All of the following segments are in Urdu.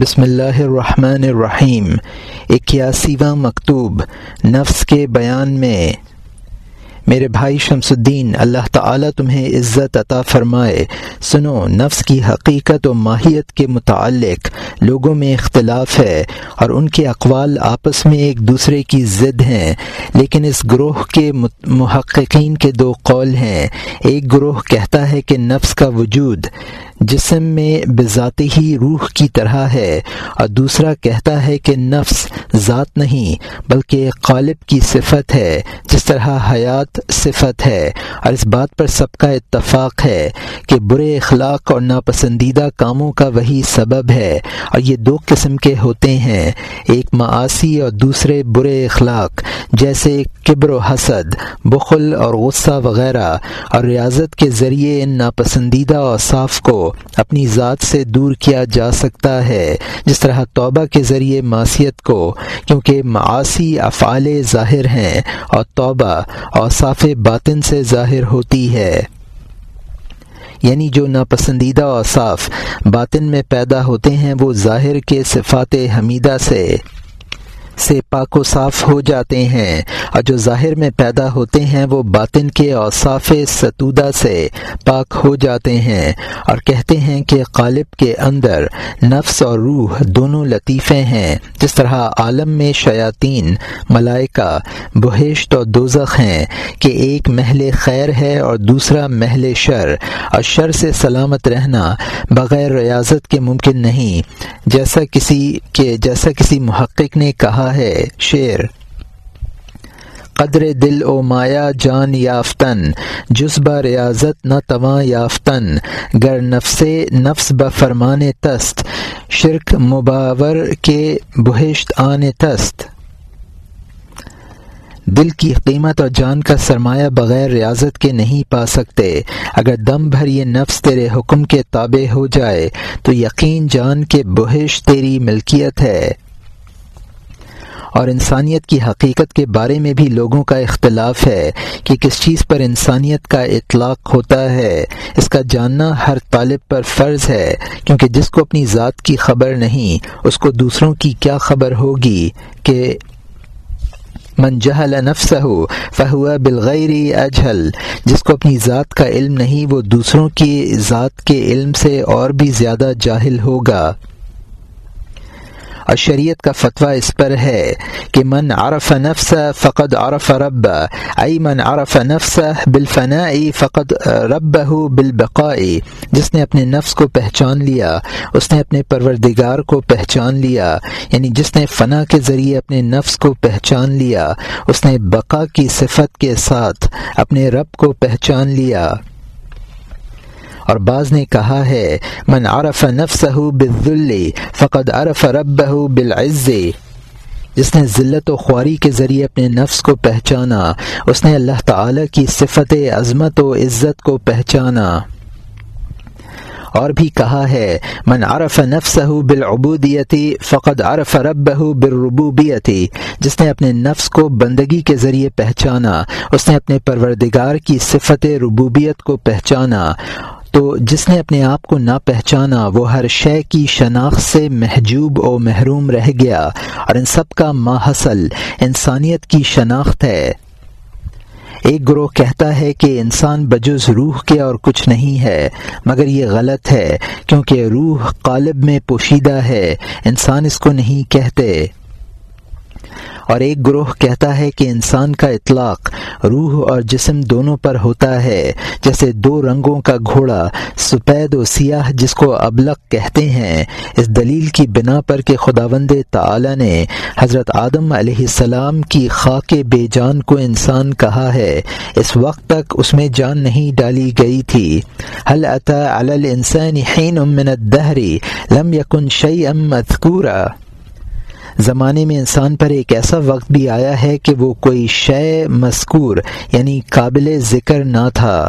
بسم اللہ الرحمن الرحیم، اکیاسیواں مکتوب، نفس کے بیان میں۔ میرے بھائی شمس الدین، اللہ تعالیٰ تمہیں عزت عطا فرمائے۔ سنو، نفس کی حقیقت و ماہیت کے متعلق لوگوں میں اختلاف ہے اور ان کے اقوال آپس میں ایک دوسرے کی ضد ہیں۔ لیکن اس گروہ کے محققین کے دو قول ہیں۔ ایک گروہ کہتا ہے کہ نفس کا وجود جسم میں بذات ہی روح کی طرح ہے اور دوسرا کہتا ہے کہ نفس ذات نہیں، بلکہ قالب کی صفت ہے، جس طرح حیات صفت ہے۔ اور اس بات پر سب کا اتفاق ہے کہ برے اخلاق اور ناپسندیدہ کاموں کا وہی سبب ہے۔ اور یہ دو قسم کے ہوتے ہیں، ایک معاشی اور دوسرے برے اخلاق، جیسے کبر و حسد، بخل اور غصہ وغیرہ۔ اور ریاضت کے ذریعے ان ناپسندیدہ اور صاف کو اپنی ذات سے دور کیا جا سکتا ہے۔ جس طرح توبہ کے ذریعے معاشیت کو، کیونکہ معاشی افعال ظاہر ہیں اور توبہ اور صاف باطن سے ظاہر ہوتی ہے۔ یعنی جو ناپسندیدہ اور صاف باطن میں پیدا ہوتے ہیں، وہ ظاہر کے صفات حمیدہ سے سے پاک و صاف ہو جاتے ہیں۔ اور جو ظاہر میں پیدا ہوتے ہیں وہ باطن کے اوصاف ستودہ سے پاک ہو جاتے ہیں اور کہتے ہیں کہ قالب کے اندر نفس اور روح دونوں لطیفے ہیں۔ جس طرح عالم میں شیاطین، ملائکہ، بہشت اور دوزخ ہیں کہ ایک محل خیر ہے اور دوسرا محل شر، اور شر سے سلامت رہنا بغیر ریاضت کے ممکن نہیں۔ جیسا کسی کے، جیسا کسی محقق نے کہا ہے، شعر قدر دل او مایا جان یافتن جزبہ ریاضت نہ تواں یافتن، گر نفس نفس ب فرمان تست، شرک مباور کے بہشت آن تست۔ دل کی قیمت اور جان کا سرمایہ بغیر ریاضت کے نہیں پا سکتے۔ اگر دم بھر یہ نفس تیرے حکم کے تابع ہو جائے، تو یقین جان کے بہش تیری ملکیت ہے۔ اور انسانیت کی حقیقت کے بارے میں بھی لوگوں کا اختلاف ہے کہ کس چیز پر انسانیت کا اطلاق ہوتا ہے، اس کا جاننا ہر طالب پر فرض ہے، کیونکہ جس کو اپنی ذات کی خبر نہیں، اس کو دوسروں کی کیا خبر ہوگی؟ کہ من جہل نفس فہو بالغیری اجہل، جس کو اپنی ذات کا علم نہیں، وہ دوسروں کی ذات کے علم سے اور بھی زیادہ جاہل ہوگا۔ اور شریعت کا فتویٰ اس پر ہے کہ من عرف نفس فقد عرف رب ای من عرف نفس بالفناء فقد رب بالبقاء جس نے اپنے نفس کو پہچان لیا، اس نے اپنے پروردگار کو پہچان لیا یعنی جس نے فنا کے ذریعے اپنے نفس کو پہچان لیا، اس نے بقا کی صفت کے ساتھ اپنے رب کو پہچان لیا۔ اور بعض نے کہا ہے، من عرف نفسه بالذل فقد عرف ربه بالعز. جس نے ذلت و خواری کے ذریعے اپنے نفس کو پہچانا، اس نے اللہ تعالی کی صفت عظمت و عزت کو پہچانا۔ اور بھی کہا ہے، من عرف نفسه بالعبودیتی فقد عرف ربه بالربوبیتی جس نے اپنے نفس کو بندگی کے ذریعے پہچانا، اس نے اپنے پروردگار کی صفت ربوبیت کو پہچانا۔ تو جس نے اپنے آپ کو نہ پہچانا، وہ ہر شے کی شناخت سے محجوب و محروم رہ گیا اور ان سب کا ماحصل انسانیت کی شناخت ہے۔ ایک گروہ کہتا ہے کہ انسان بجز روح کے اور کچھ نہیں ہے، مگر یہ غلط ہے، کیونکہ روح قالب میں پوشیدہ ہے، انسان اس کو نہیں کہتے۔ اور ایک گروہ کہتا ہے کہ انسان کا اطلاق روح اور جسم دونوں پر ہوتا ہے، جیسے دو رنگوں کا گھوڑا، سپید و سیاہ جس کو ابلق کہتے ہیں۔ اس دلیل کی بنا پر کہ خداوند تعالی نے حضرت آدم علیہ السلام کی خاک بے جان کو انسان کہا ہے۔ اس وقت تک اس میں جان نہیں ڈالی گئی تھی۔ حل عطا الانسان حین من الدہر لم یکن شیئا مذکورا۔ زمانے میں انسان پر ایک ایسا وقت بھی آیا ہے کہ وہ کوئی شے مذکور یعنی قابل ذکر نہ تھا۔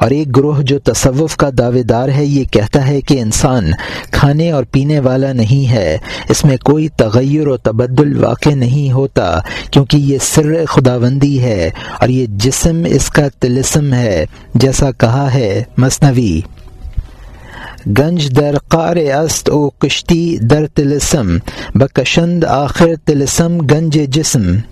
اور ایک گروہ جو تصوف کا دعوے دار ہے، یہ کہتا ہے کہ انسان کھانے اور پینے والا نہیں ہے۔ اس میں کوئی تغیر و تبدل واقع نہیں ہوتا، کیونکہ یہ سر خداوندی ہے اور یہ جسم اس کا تلسم ہے، جیسا کہا ہے مصنوی گنج در قار است او کشتی در تلسم بکشند آخر تلسم گنج جسم.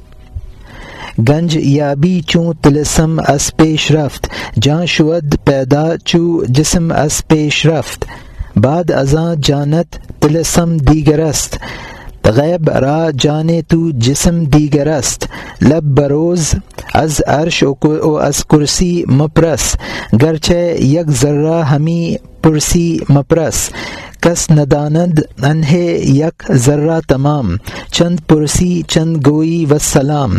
گنج یابی چوں تلسم اس پیش رفت جاں شود پیدا چو جسم اس پیش رفت. بعد ازاں جانت تلسم دیگرست غیب را جانے تو جسم دیگرست لب بروز از عرش او از کرسی مپرس. گرچہ یک ذرہ ہمی پرسی مپرس. کس نداند انہے یک ذرہ تمام. چند پرسی، چند گوئی و سلام.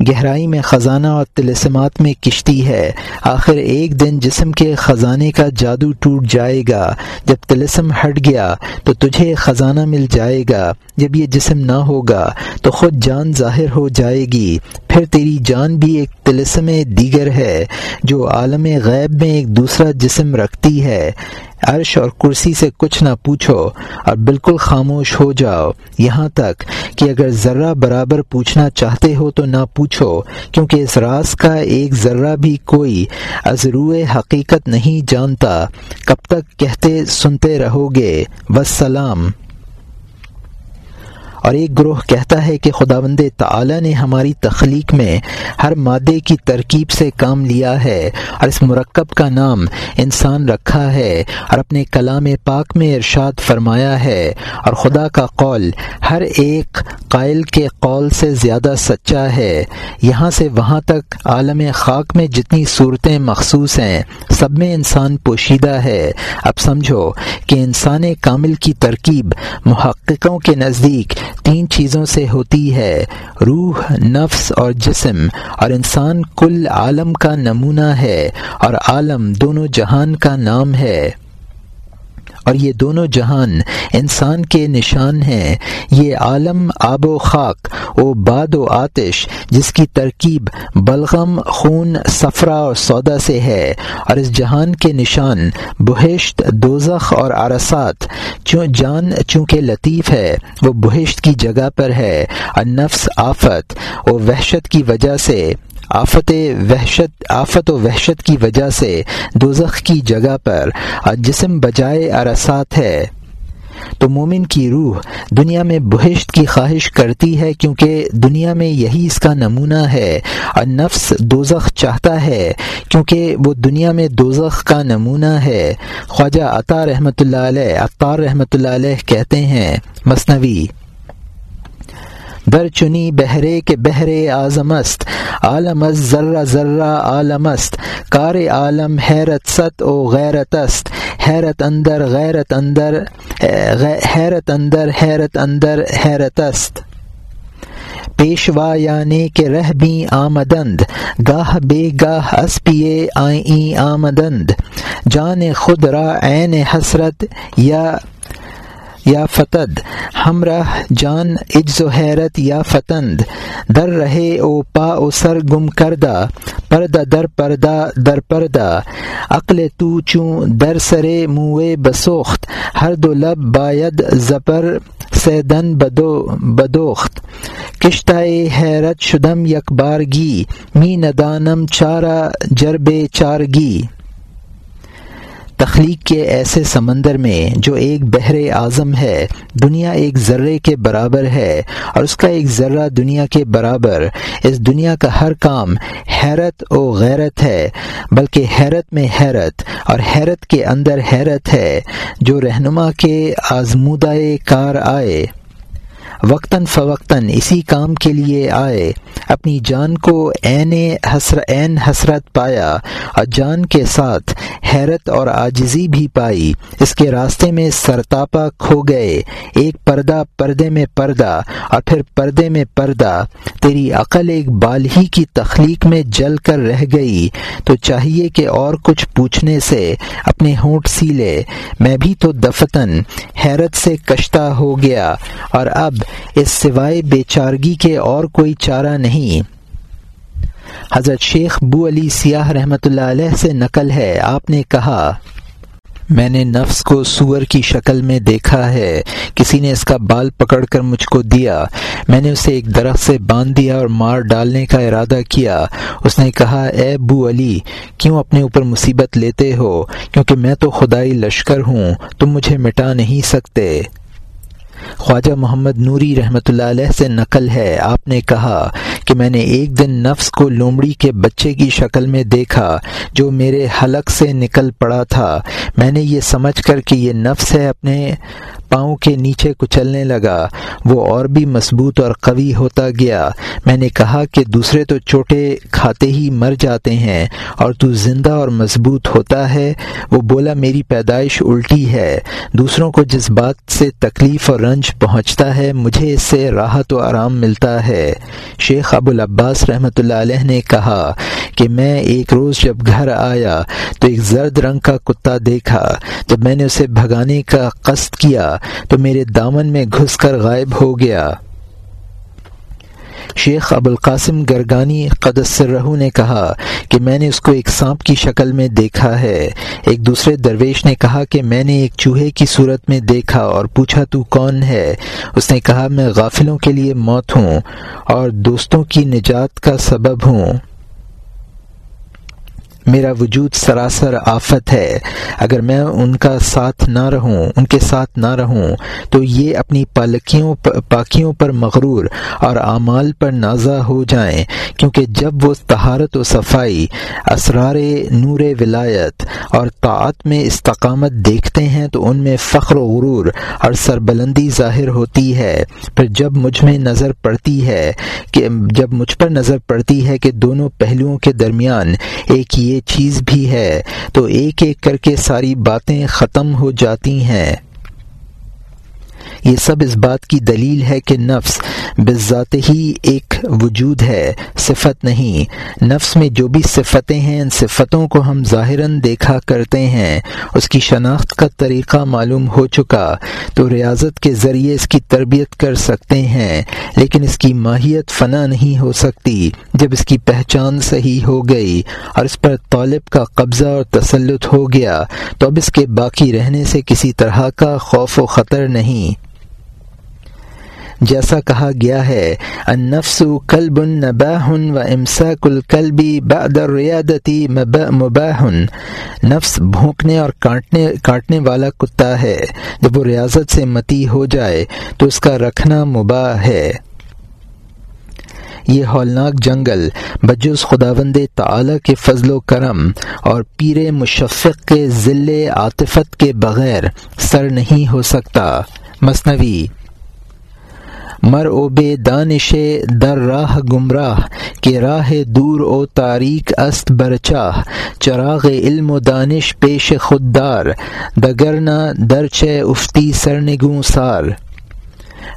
گہرائی میں خزانہ اور تلسمات میں کشتی ہے۔ آخر ایک دن جسم کے خزانے کا جادو ٹوٹ جائے گا۔ جب تلسم ہٹ گیا تو تجھے خزانہ مل جائے گا۔ جب یہ جسم نہ ہوگا تو خود جان ظاہر ہو جائے گی۔ پھر تیری جان بھی ایک تلسم دیگر ہے جو عالم غیب میں ایک دوسرا جسم رکھتی ہے۔ عرش اور کرسی سے کچھ نہ پوچھو اور بالکل خاموش ہو جاؤ۔ یہاں تک کہ اگر ذرہ برابر پوچھنا چاہتے ہو تو نہ پوچھو، کیونکہ اس راز کا ایک ذرہ بھی کوئی ازرو حقیقت نہیں جانتا۔ کب تک کہتے سنتے رہو گے۔ وسلام۔ اور ایک گروہ کہتا ہے کہ خدا بند نے ہماری تخلیق میں ہر مادے کی ترکیب سے کام لیا ہے اور اس مرکب کا نام انسان رکھا ہے اور اپنے کلام پاک میں ارشاد فرمایا ہے اور خدا کا قول ہر ایک قائل کے قول سے زیادہ سچا ہے۔ یہاں سے وہاں تک عالم خاک میں جتنی صورتیں مخصوص ہیں، سب میں انسان پوشیدہ ہے۔ اب سمجھو کہ انسان کامل کی ترکیب محققوں کے نزدیک تین چیزوں سے ہوتی ہے، روح، نفس اور جسم، اور انسان کل عالم کا نمونہ ہے، اور عالم دونوں جہان کا نام ہے۔ اور یہ دونوں جہان انسان کے نشان ہیں۔ یہ عالم آب و خاک و باد و آتش، جس کی ترکیب بلغم، خون، صفرا اور سودا سے ہے۔ اور اس جہان کے نشان بہشت، دوزخ اور عرصات، چوں جان چونکہ لطیف ہے، وہ بہشت کی جگہ پر ہے۔ اور نفس آفت و وحشت کی وجہ سے۔ آفت وحشت، آفت و وحشت کی وجہ سے دوزخ کی جگہ پر جسم بجائے ارسات ہے۔ تو مومن کی روح دنیا میں بہشت کی خواہش کرتی ہے کیونکہ دنیا میں یہی اس کا نمونہ ہے۔ اور نفس دوزخ چاہتا ہے کیونکہ وہ دنیا میں دوزخ کا نمونہ ہے۔ خواجہ عطا رحمۃ اللہ علیہ اطار رحمۃ اللہ علیہ کہتے ہیں مصنوی در چنی بہرے کے بہرے است، عالم از ذرہ ذرہ عالم است۔ کار عالم حیرت ست او غیرت است۔ حیرت اندر غیرت اندر حیرت اندر حیرت اندر حیرت است۔ پیشوا یعنی کہ رہ بھی آمدند، گاہ بے گاہ اس پیے آئیں آمدند۔ جان خود را عین حسرت یا یا فتد، ہمراہ جان، عجز و حیرت یا فتند، در رہے او پا او سر گم کردہ، پردہ در پردہ در پردہ، عقل تو چوں در سرے منوے بسوخت، ہر دو لب باید زپر سیدن بدو بدوخت، کشتائے حیرت شدم یک بارگی، می ندانم چارہ جرب چارگی۔ تخلیق کے ایسے سمندر میں جو ایک بحر اعظم ہے، دنیا ایک ذرے کے برابر ہے اور اس کا ایک ذرہ دنیا کے برابر، اس دنیا کا ہر کام حیرت و غیرت ہے، بلکہ حیرت میں حیرت اور حیرت کے اندر حیرت ہے، جو رہنما کے آزمودہ کار آئے۔ وقتاً فوقتاً اسی کام کے لیے آئے۔ اپنی جان کو عین حسر، عین حسرت پایا۔ اور جان کے ساتھ حیرت اور آجزی بھی پائی۔ اس کے راستے میں سرتاپا کھو گئے۔ ایک پردہ پردے میں پردہ اور پھر پردے میں پردہ۔ تیری عقل ایک بال ہی کی تخلیق میں جل کر رہ گئی۔ تو چاہیے کہ اور کچھ پوچھنے سے اپنے ہونٹ سی لے۔ میں بھی تو دفتن حیرت سے کشتہ ہو گیا۔ اور اب اس سوائے بے چارگی کے اور کوئی چارہ نہیں۔ حضرت شیخ بو علی سیاہ رحمۃ اللہ علیہ سے نقل ہے۔ آپ نے کہا، میں نے نفس کو سور کی شکل میں دیکھا ہے۔ کسی نے اس کا بال پکڑ کر مجھ کو دیا۔ میں نے اسے ایک درخت سے باندھ دیا اور مار ڈالنے کا ارادہ کیا۔ اس نے کہا، اے بو علی، کیوں اپنے اوپر مصیبت لیتے ہو؟ کیونکہ میں تو خدائی لشکر ہوں، تم مجھے مٹا نہیں سکتے۔ خواجہ محمد نوری رحمۃ اللہ علیہ سے نقل ہے۔ آپ نے کہا کہ میں نے ایک دن نفس کو لومڑی کے بچے کی شکل میں دیکھا جو میرے حلق سے نکل پڑا تھا۔ میں نے یہ سمجھ کر کہ یہ نفس ہے اپنے پاؤں کے نیچے کچلنے لگا۔ وہ اور بھی مضبوط اور قوی ہوتا گیا۔ میں نے کہا کہ دوسرے تو چوٹے کھاتے ہی مر جاتے ہیں اور تو زندہ اور مضبوط ہوتا ہے۔ وہ بولا، میری پیدائش الٹی ہے۔ دوسروں کو جس بات سے تکلیف اور رنج پہنچتا ہے، مجھے اس سے راحت و آرام ملتا ہے۔ شیخ ابو العباس رحمۃ اللہ علیہ نے کہا کہ میں ایک روز جب گھر آیا تو ایک زرد رنگ کا کتا دیکھا جب میں نے اسے بھگانے کا قصد کیا تو میرے دامن میں گھس کر غائب ہو گیا۔ شیخ ابوالقاسم گرگانی گرگانی رہو نے کہا کہ میں نے اس کو ایک سانپ کی شکل میں دیکھا ہے۔ ایک دوسرے درویش نے کہا کہ میں نے ایک چوہے کی صورت میں دیکھا اور پوچھا، تو کون ہے؟ اس نے کہا، میں غافلوں کے لیے موت ہوں اور دوستوں کی نجات کا سبب ہوں۔ میرا وجود سراسر آفت ہے۔ اگر میں ان کا ساتھ نہ رہوں، ان کے ساتھ نہ رہوں، تو یہ اپنی پالکیوں پاکیوں پر مغرور اور اعمال پر نازا ہو جائیں، کیونکہ جب وہ تہارت و صفائی، اسرار نور ولایت اور طاعت میں استقامت دیکھتے ہیں، تو ان میں فخر و غرور اور سربلندی ظاہر ہوتی ہے۔ پھر جب مجھ میں نظر پڑتی ہے کہ، جب مجھ پر نظر پڑتی ہے کہ دونوں پہلوؤں کے درمیان ایک یہ چیز بھی ہے تو ایک ایک کر کے ساری باتیں ختم ہو جاتی ہیں۔ یہ سب اس بات کی دلیل ہے کہ نفس بذات ہی ایک وجود ہے، صفت نہیں۔ نفس میں جو بھی صفتیں ہیں، ان صفتوں کو ہم ظاہراً دیکھا کرتے ہیں۔ اس کی شناخت کا طریقہ معلوم ہو چکا۔ تو ریاضت کے ذریعے اس کی تربیت کر سکتے ہیں، لیکن اس کی ماہیت فنا نہیں ہو سکتی۔ جب اس کی پہچان صحیح ہو گئی اور اس پر طالب کا قبضہ اور تسلط ہو گیا، تو اب اس کے باقی رہنے سے کسی طرح کا خوف و خطر نہیں۔ جیسا کہا گیا ہے، النفس کلب نباہ و امساک القلبی بعد الریادتی مباح۔ نفس بھونکنے اور کاٹنے کاٹنے والا کتا ہے۔ جب وہ ریاضت سے متی ہو جائے تو اس کا رکھنا مباح ہے۔ یہ ہولناک جنگل بجوز خداوند تعالی کے فضل و کرم اور پیر مشفق کے ذل عاطفت کے بغیر سر نہیں ہو سکتا۔ مصنوی مر او بے دانش در راہ گمراہ، کہ راہ دور او تاریک است برچاہ چراغ علم و دانش پیش خوددار دگرنا درچ افتی سرنگوں سار۔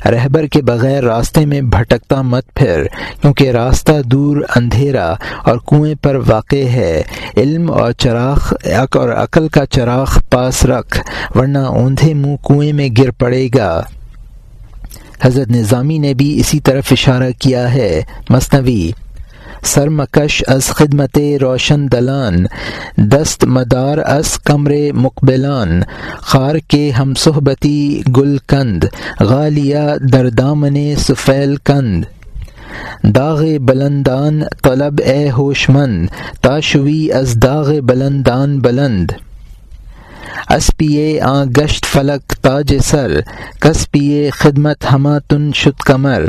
رہبر کے بغیر راستے میں بھٹکتا مت پھر، کیونکہ راستہ دور اندھیرا اور کنویں پر واقع ہے۔ علم اور چراغ اور عقل کا چراغ پاس رکھ، ورنہ اوندھے منہ کنویں میں گر پڑے گا۔ حضرت نظامی نے بھی اسی طرف اشارہ کیا ہے۔ مصنوی سرمکش از خدمت روشن دلان، دست مدار از کمر مقبلان، خار کے ہم صحبتی گل کند، غالیہ دردامن سفیل کند۔ داغ بلندان طلب اے ہوشمند، تاشوی از داغ بلندان بلند۔ اسپیے آ گشت فلک تاج سر کس پیے خدمت ہما تن شد کمر۔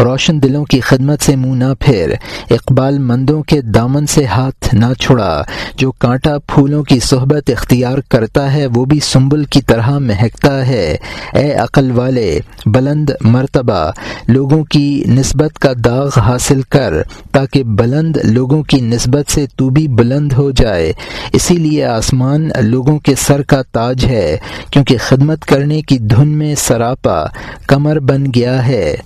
روشن دلوں کی خدمت سے منہ نہ پھیر۔ اقبال مندوں کے دامن سے ہاتھ نہ چھڑا۔ جو کانٹا پھولوں کی صحبت اختیار کرتا ہے، وہ بھی سنبل کی طرح مہکتا ہے۔ اے عقل والے، بلند مرتبہ، لوگوں کی نسبت کا داغ حاصل کر، تاکہ بلند لوگوں کی نسبت سے تو بھی بلند ہو جائے۔ اسی لیے آسمان لوگوں کے سر کا تاج ہے، کیونکہ خدمت کرنے کی دھن میں سراپا، کمر بن گیا ہے۔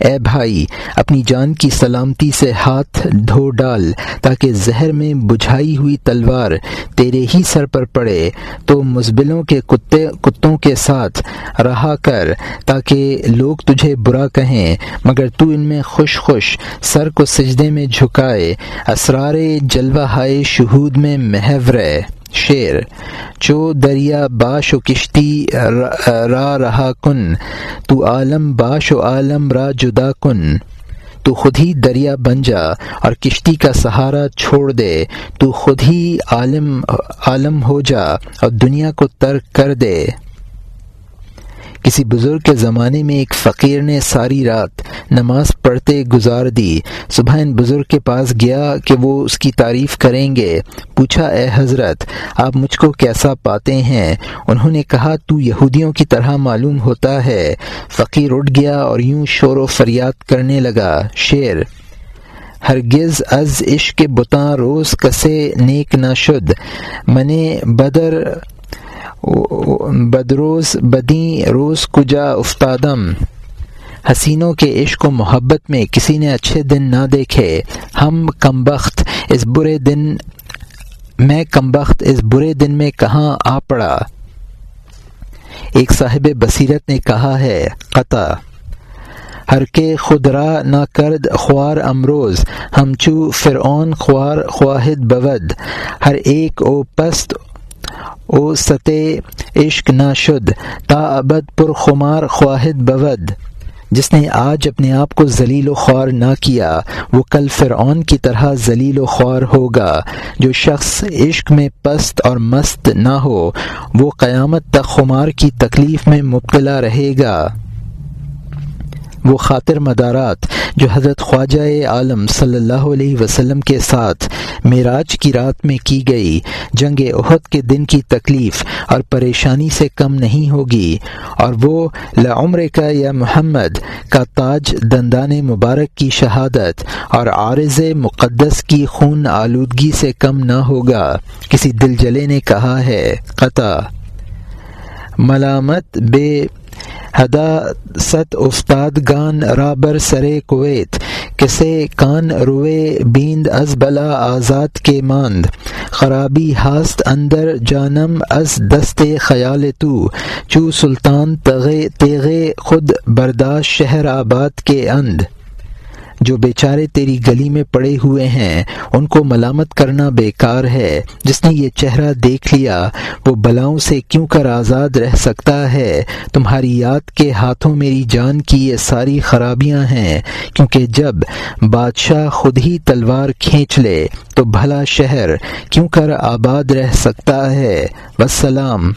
اے بھائی، اپنی جان کی سلامتی سے ہاتھ دھو ڈال تاکہ زہر میں بجھائی ہوئی تلوار تیرے ہی سر پر پڑے، تو مزبلوں کے کتے، کتوں کے ساتھ رہا کر تاکہ لوگ تجھے برا کہیں، مگر تو ان میں خوش خوش سر کو سجدے میں جھکائے، اسرار جلوہ ہائے شہود میں محور شیر چو دریا باش و کشتی را رہا کن، تو عالم باش و عالم را جدا کن، تو خود ہی دریا بن جا اور کشتی کا سہارا چھوڑ دے، تو خود ہی عالم عالم ہو جا اور دنیا کو ترک کر دے۔ کسی بزرگ کے زمانے میں ایک فقیر نے ساری رات نماز پڑھتے گزار دی۔ صبح ان بزرگ کے پاس گیا کہ وہ اس کی تعریف کریں گے۔ پوچھا، اے حضرت، آپ مجھ کو کیسا پاتے ہیں؟ انہوں نے کہا، تو یہودیوں کی طرح معلوم ہوتا ہے۔ فقیر اٹھ گیا اور یوں شور و فریاد کرنے لگا۔ شیر، ہرگز از عشق بتاں روز کسے نیک نہ شد۔ منے بدر بدروز بدیں روز کجا افتادم حسینوں کے عشق و محبت میں کسی نے اچھے دن نہ دیکھے۔ ہم کم بخت اس برے دن، میں کم بخت اس برے دن میں کہاں آ پڑا؟ ایک صاحب بصیرت نے کہا ہے، قطع۔ ہر کے خدرا نہ کرد خوار امروز، ہم چو فرعون خوار خواہد بود۔ ہر ایک او پست او سطح عشق نہ شد، تا ابد پر خمار خواہد بود۔ جس نے آج اپنے آپ کو ذلیل و خوار نہ کیا، وہ کل فرعون کی طرح ذلیل و خوار ہوگا۔ جو شخص عشق میں پست اور مست نہ ہو، وہ قیامت تک خمار کی تکلیف میں مبتلا رہے گا۔ وہ خاطر مدارات جو حضرت خواجہ عالم صلی اللہ علیہ وسلم کے ساتھ معراج کی رات میں کی گئی، جنگ عہد کے دن کی تکلیف اور پریشانی سے کم نہیں ہوگی، اور وہ لعمر کا یا محمد کا تاج دندان مبارک کی شہادت اور عارض مقدس کی خون آلودگی سے کم نہ ہوگا۔ کسی دل جلے نے کہا ہے، قطع۔ ملامت بے ہدا ست استاد گان رابر سرے کویت، کسے کان روئے بیند از بلا آزاد کے ماند۔ خرابی ہاست اندر جانم از دست خیال تو۔ چو سلطان تغے تیغے خود برداشت شہر آباد کے اند۔ جو بیچارے تیری گلی میں پڑے ہوئے ہیں، ان کو ملامت کرنا بیکار ہے۔ جس نے یہ چہرہ دیکھ لیا، وہ بلاؤں سے کیوں کر آزاد رہ سکتا ہے؟ تمہاری یاد کے ہاتھوں میری جان کی یہ ساری خرابیاں ہیں، کیونکہ جب بادشاہ خود ہی تلوار کھینچ لے، تو بھلا شہر کیوں کر آباد رہ سکتا ہے؟ وسلام۔